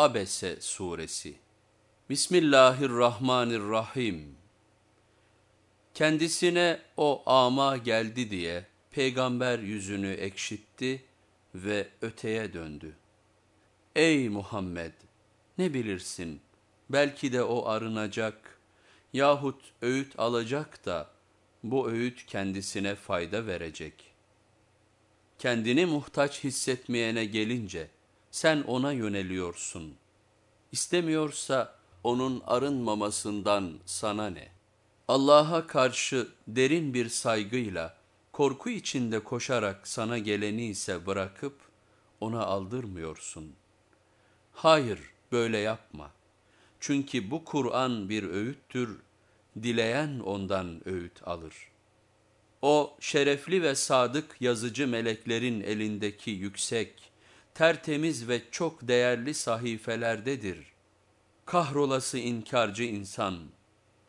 Abese Suresi Bismillahirrahmanirrahim Kendisine o ama geldi diye peygamber yüzünü ekşitti ve öteye döndü. Ey Muhammed! Ne bilirsin? Belki de o arınacak yahut öğüt alacak da bu öğüt kendisine fayda verecek. Kendini muhtaç hissetmeyene gelince sen ona yöneliyorsun. İstemiyorsa onun arınmamasından sana ne? Allah'a karşı derin bir saygıyla, korku içinde koşarak sana geleni ise bırakıp ona aldırmıyorsun. Hayır, böyle yapma. Çünkü bu Kur'an bir öğüttür, dileyen ondan öğüt alır. O şerefli ve sadık yazıcı meleklerin elindeki yüksek, tertemiz ve çok değerli sahifelerdedir. Kahrolası inkarcı insan,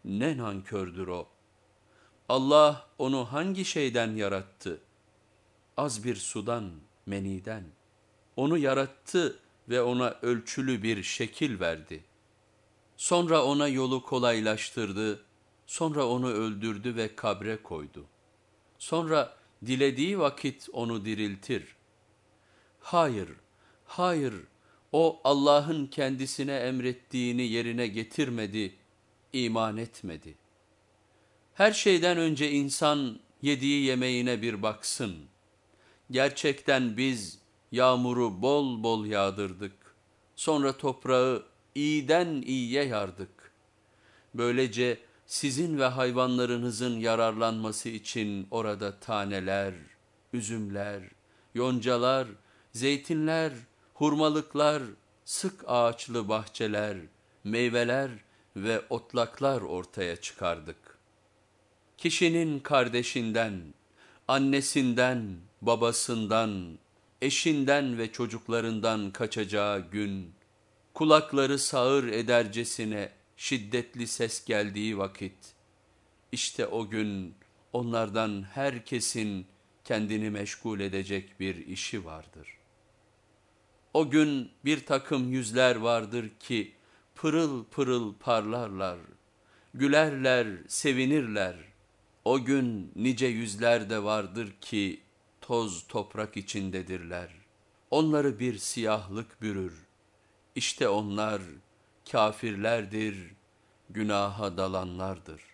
ne nankördür o. Allah onu hangi şeyden yarattı? Az bir sudan, meniden. Onu yarattı ve ona ölçülü bir şekil verdi. Sonra ona yolu kolaylaştırdı, sonra onu öldürdü ve kabre koydu. Sonra dilediği vakit onu diriltir. Hayır, hayır, o Allah'ın kendisine emrettiğini yerine getirmedi, iman etmedi. Her şeyden önce insan yediği yemeğine bir baksın. Gerçekten biz yağmuru bol bol yağdırdık. Sonra toprağı iyiden iyiye yardık. Böylece sizin ve hayvanlarınızın yararlanması için orada taneler, üzümler, yoncalar, zeytinler, hurmalıklar, sık ağaçlı bahçeler, meyveler ve otlaklar ortaya çıkardık. Kişinin kardeşinden, annesinden, babasından, eşinden ve çocuklarından kaçacağı gün, kulakları sağır edercesine şiddetli ses geldiği vakit, işte o gün onlardan herkesin kendini meşgul edecek bir işi vardır. O gün bir takım yüzler vardır ki pırıl pırıl parlarlar, gülerler, sevinirler. O gün nice yüzler de vardır ki toz toprak içindedirler. Onları bir siyahlık bürür. İşte onlar kafirlerdir, günaha dalanlardır.